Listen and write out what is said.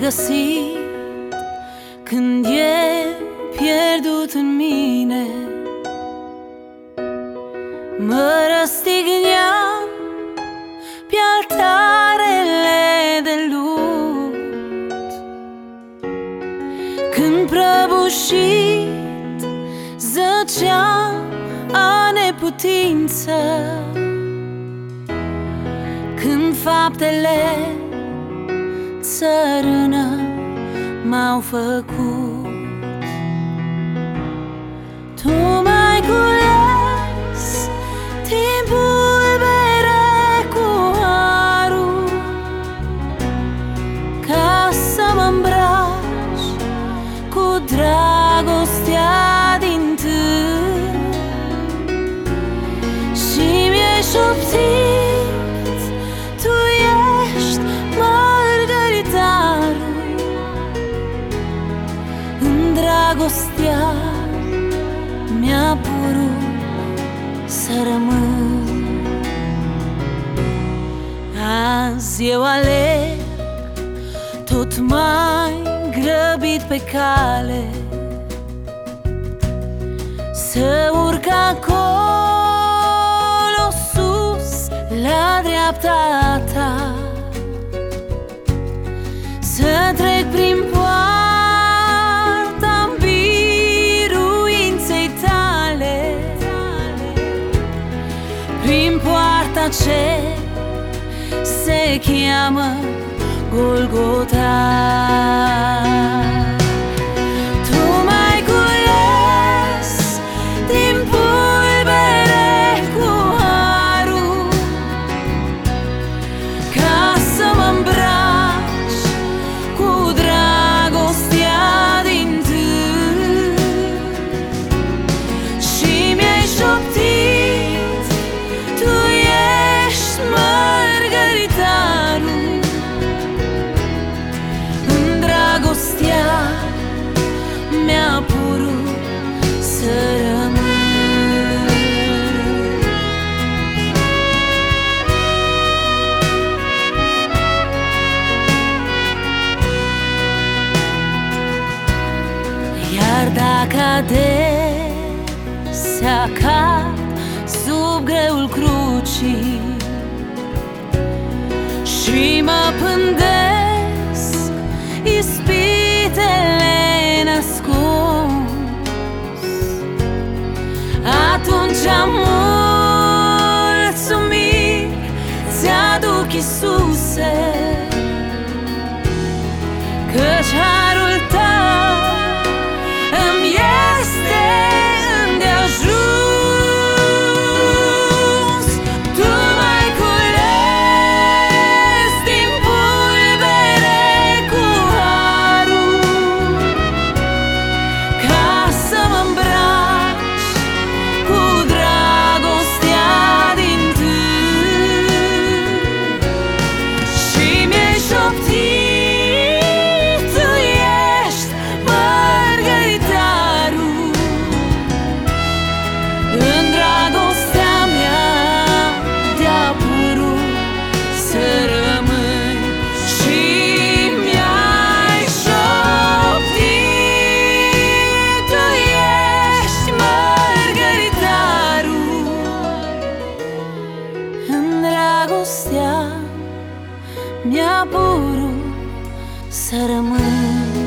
regăsit Când e pierdut în mine. Mă răstigneam pe altarele de lut. Când prăbușit zăceam a neputință. Când faptele țărână m-au făcut. Tu m-ai cules timpul bere cu harul Ca să mă îmbraci cu dragostea din tâi Și mi-ai șoptit dragostea mi-a purut să rămân. Azi eu aleg tot mai grăbit pe cale Să urc acolo sus la dreapta ta Să trec noche se llama Golgotha. Dacă adesea cad sub greul crucii Și mă pândesc ispitele nascuns Atunci am mulțumiri ți-aduc Iisuse Căci harul dragostea mi-a purut să rămân